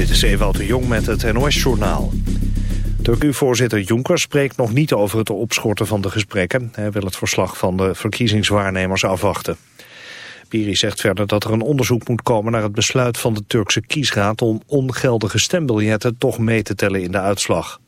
Dit is Ewout de Jong met het NOS-journaal. Turk-voorzitter Juncker spreekt nog niet over het opschorten van de gesprekken. Hij wil het verslag van de verkiezingswaarnemers afwachten. Piri zegt verder dat er een onderzoek moet komen naar het besluit van de Turkse kiesraad... om ongeldige stembiljetten toch mee te tellen in de uitslag.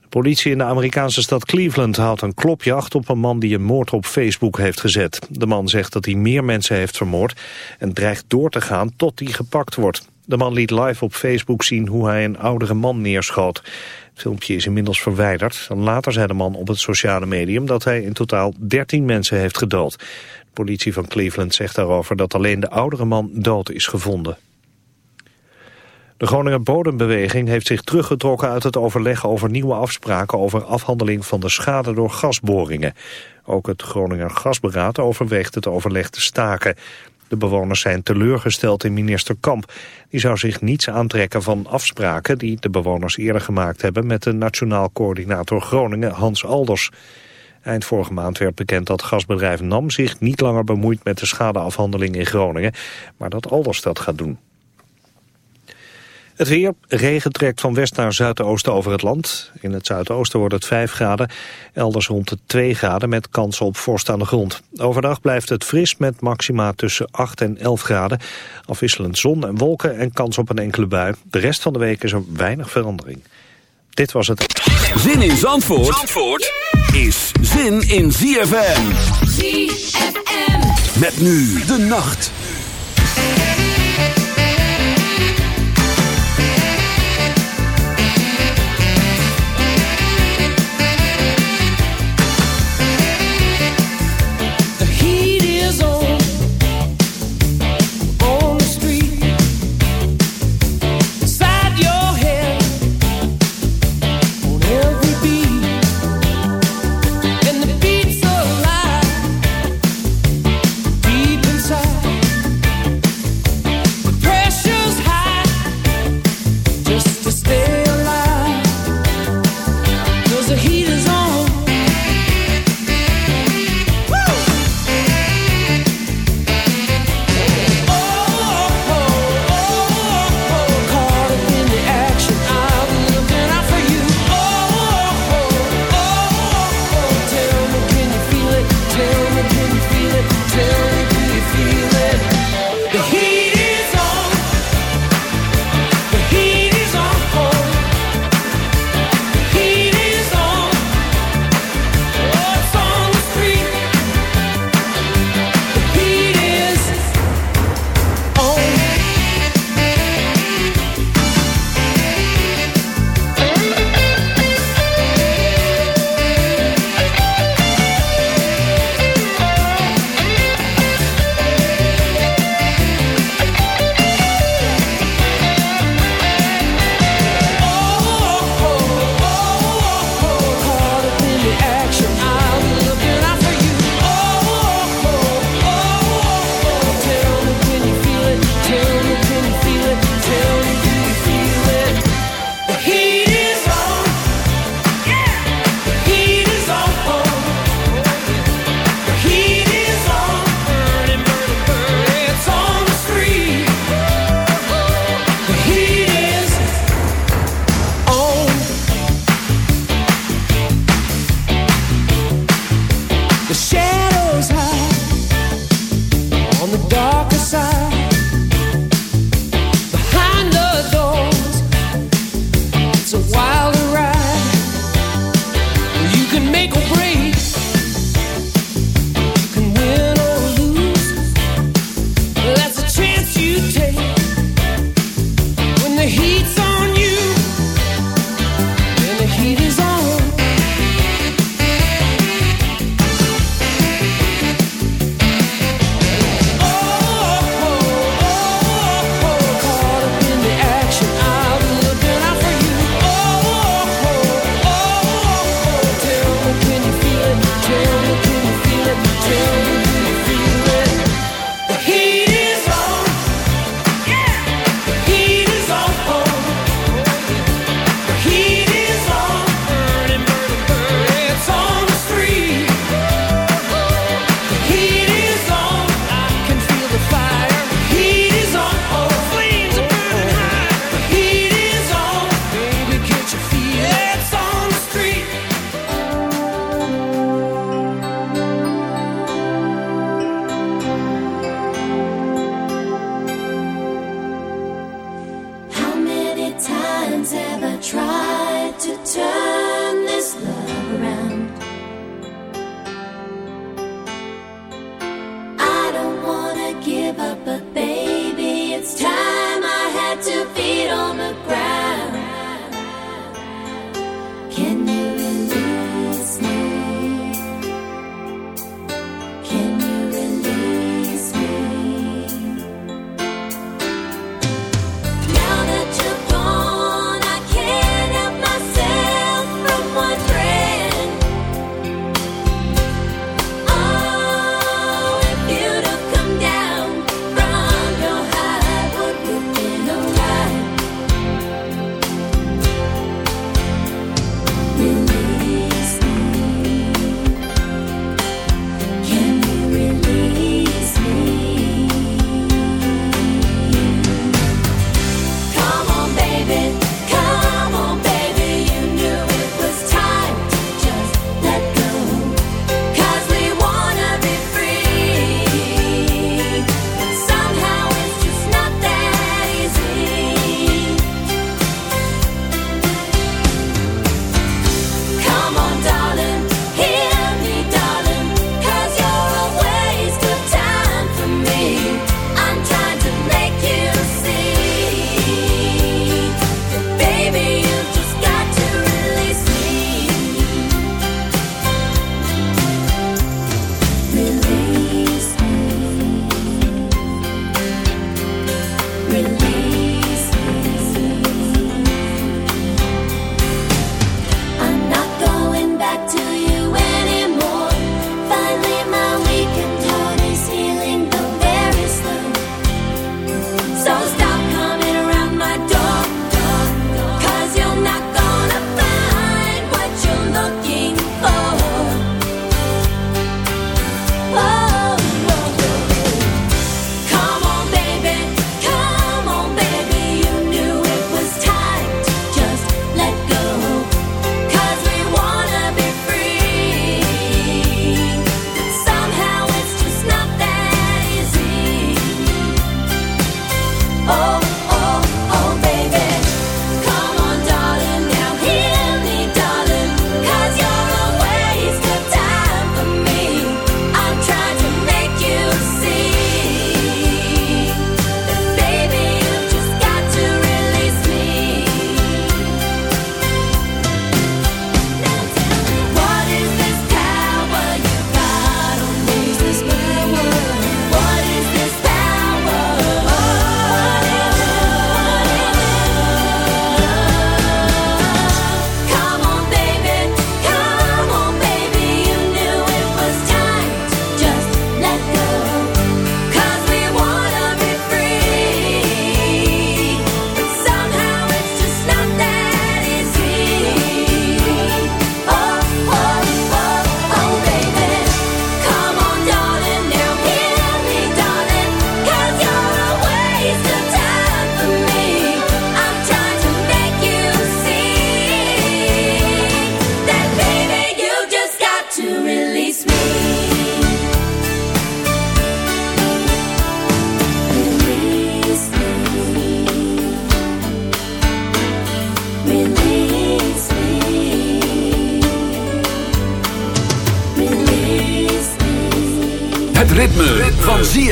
De politie in de Amerikaanse stad Cleveland houdt een klopjacht op een man die een moord op Facebook heeft gezet. De man zegt dat hij meer mensen heeft vermoord en dreigt door te gaan tot hij gepakt wordt. De man liet live op Facebook zien hoe hij een oudere man neerschoot. Het filmpje is inmiddels verwijderd. Later zei de man op het sociale medium dat hij in totaal 13 mensen heeft gedood. De politie van Cleveland zegt daarover dat alleen de oudere man dood is gevonden. De Groninger Bodembeweging heeft zich teruggetrokken uit het overleg over nieuwe afspraken over afhandeling van de schade door gasboringen. Ook het Groninger Gasberaad overweegt het overleg te staken. De bewoners zijn teleurgesteld in minister Kamp. Die zou zich niets aantrekken van afspraken die de bewoners eerder gemaakt hebben met de Nationaal Coördinator Groningen Hans Alders. Eind vorige maand werd bekend dat gasbedrijf NAM zich niet langer bemoeit met de schadeafhandeling in Groningen, maar dat Alders dat gaat doen. Het weer, regen trekt van west naar zuidoosten over het land. In het zuidoosten wordt het 5 graden, elders rond de 2 graden met kans op vorst aan de grond. Overdag blijft het fris met maxima tussen 8 en 11 graden. Afwisselend zon en wolken en kans op een enkele bui. De rest van de week is er weinig verandering. Dit was het. Zin in Zandvoort, Zandvoort is zin in ZFM. ZFM. Met nu de nacht.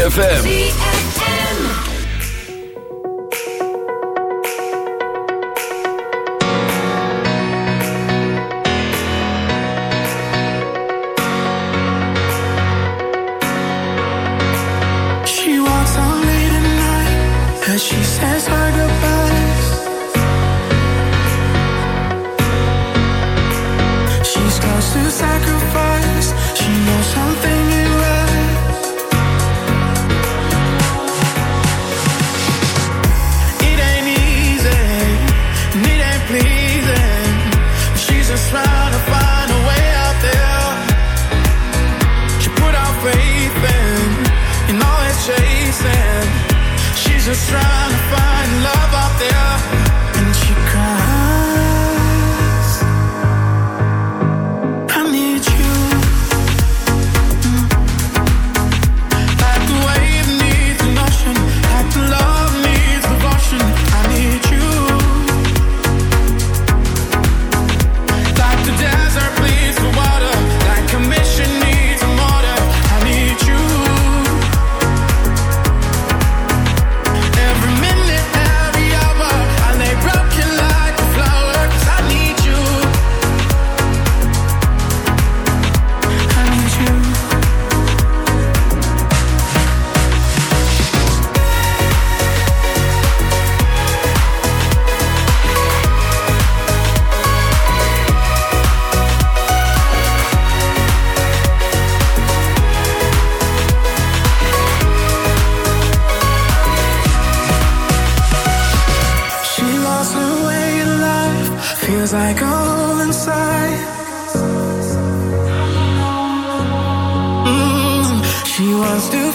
ZFM.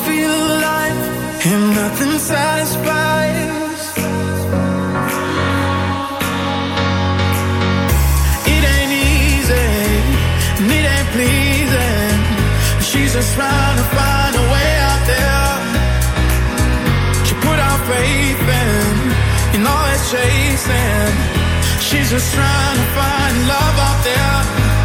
feel and nothing satisfies. It ain't easy, it ain't pleasing. She's just trying to find a way out there. She put faith in, all chasing. She's just trying to find love out there.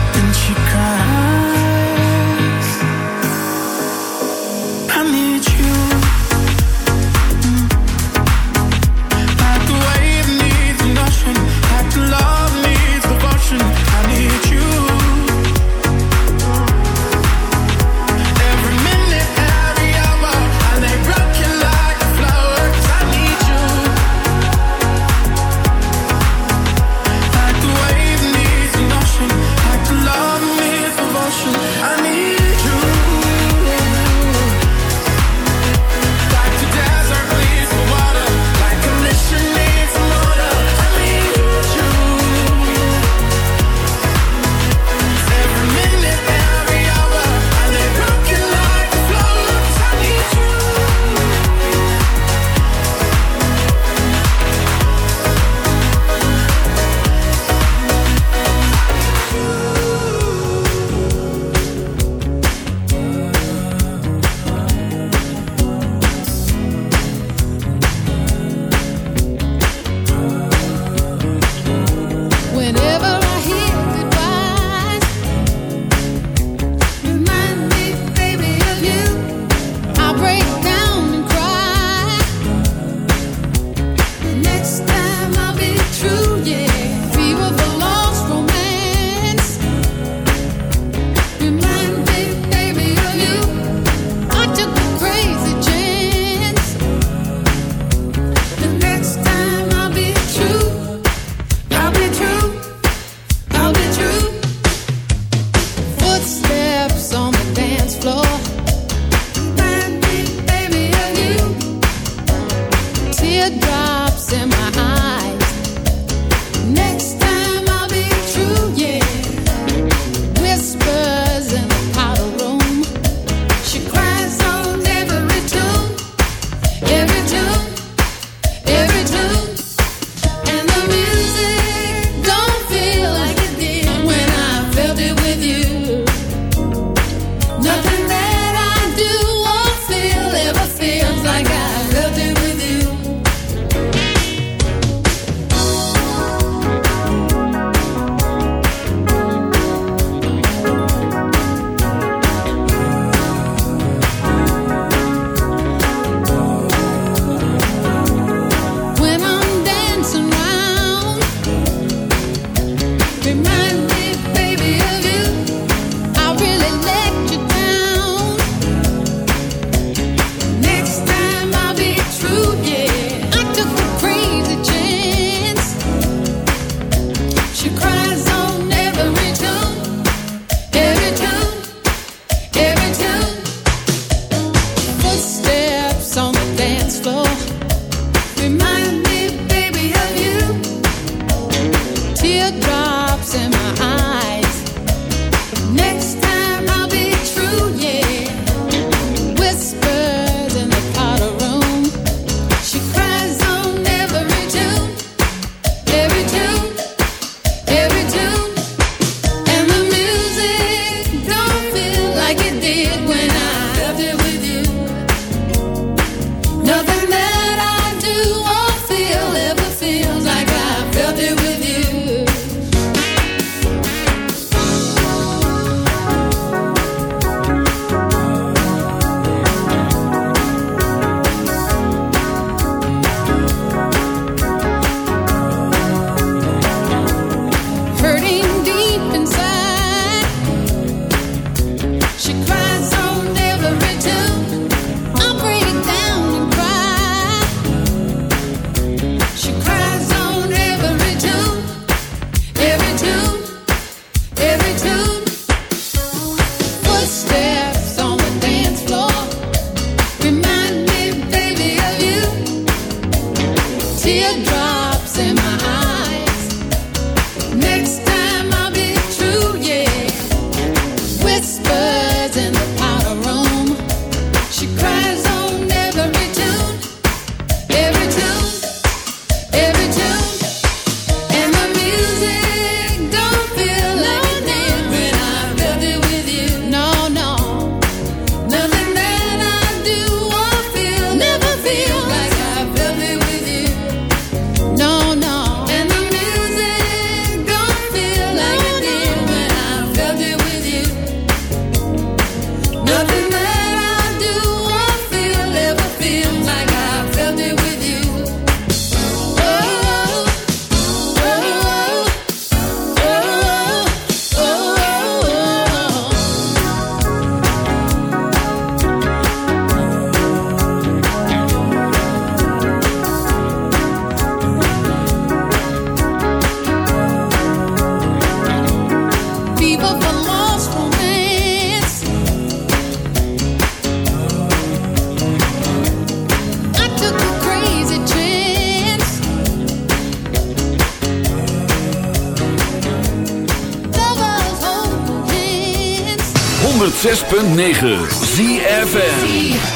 106.9 ZFN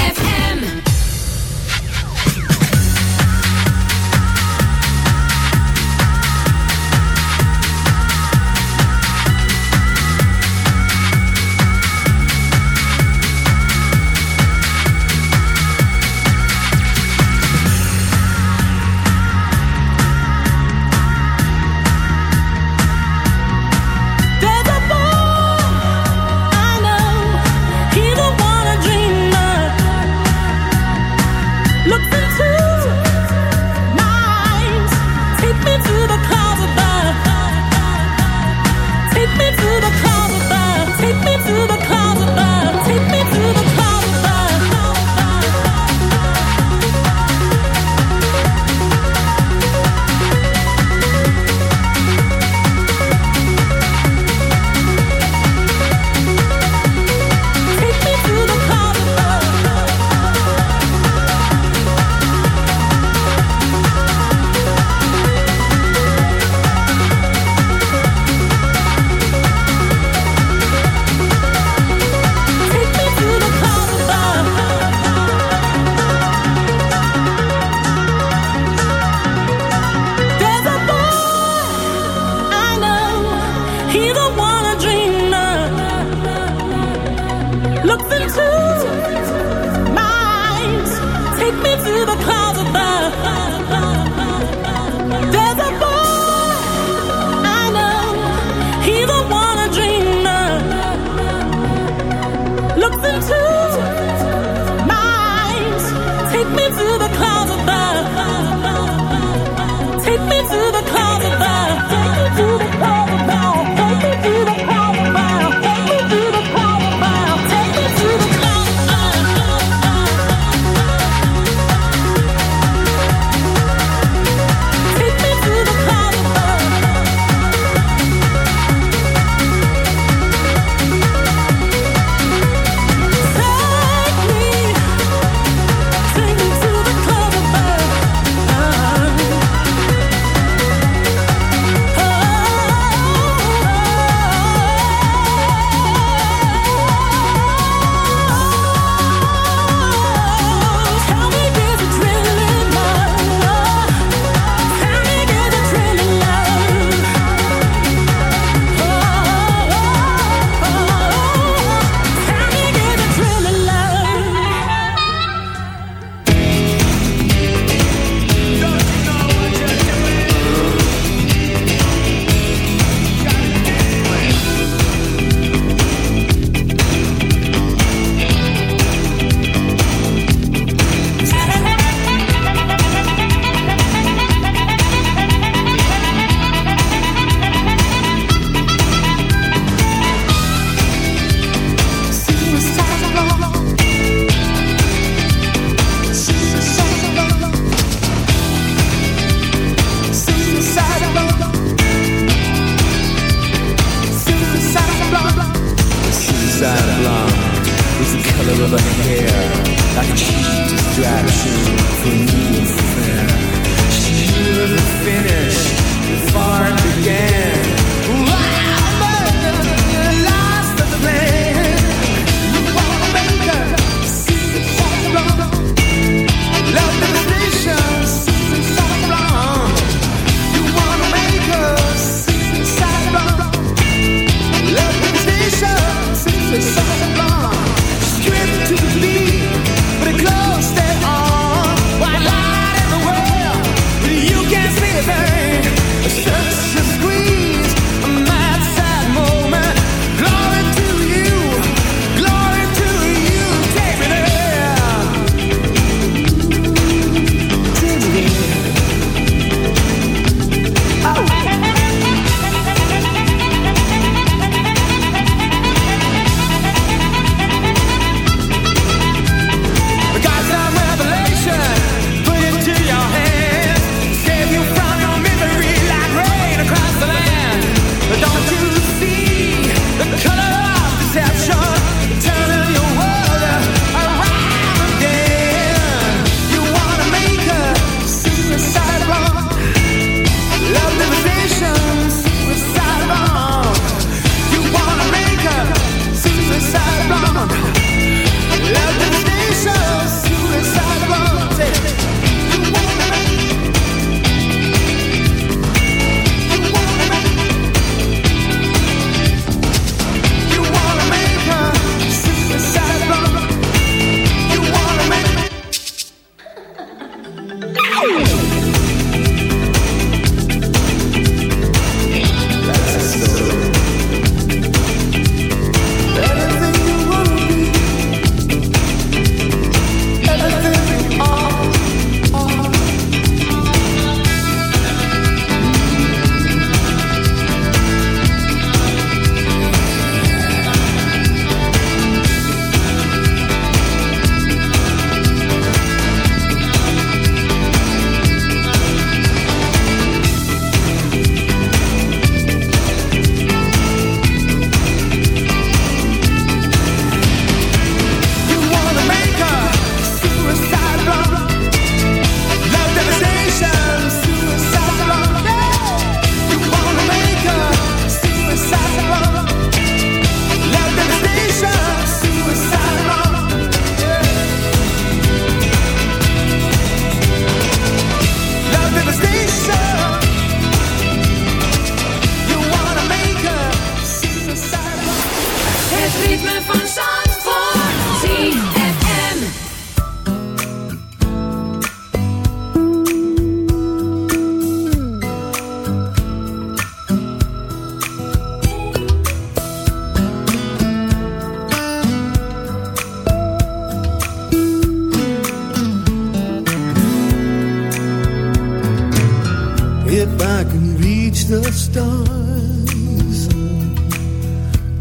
I can reach the stars.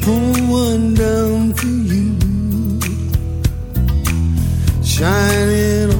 Pull one down for you, shining.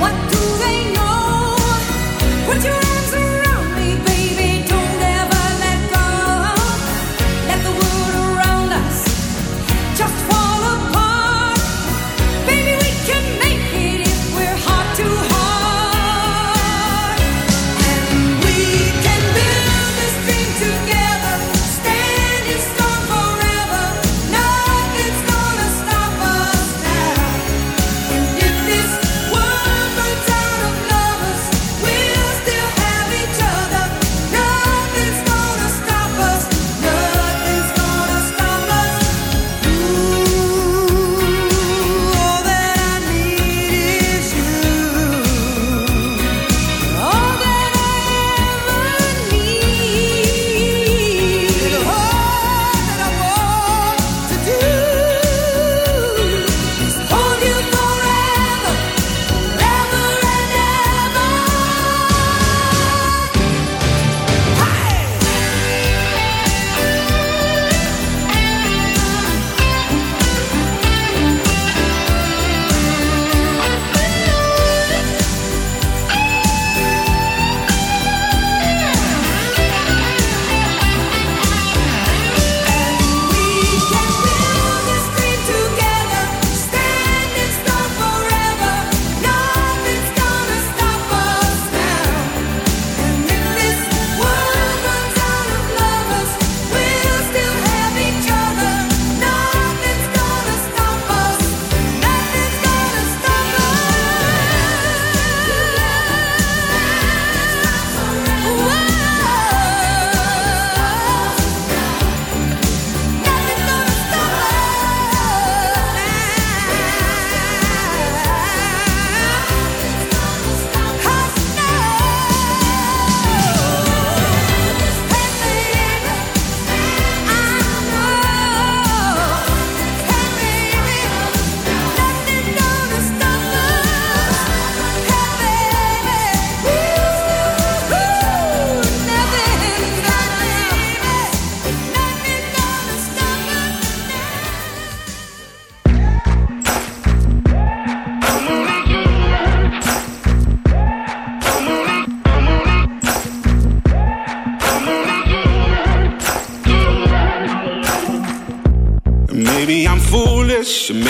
What do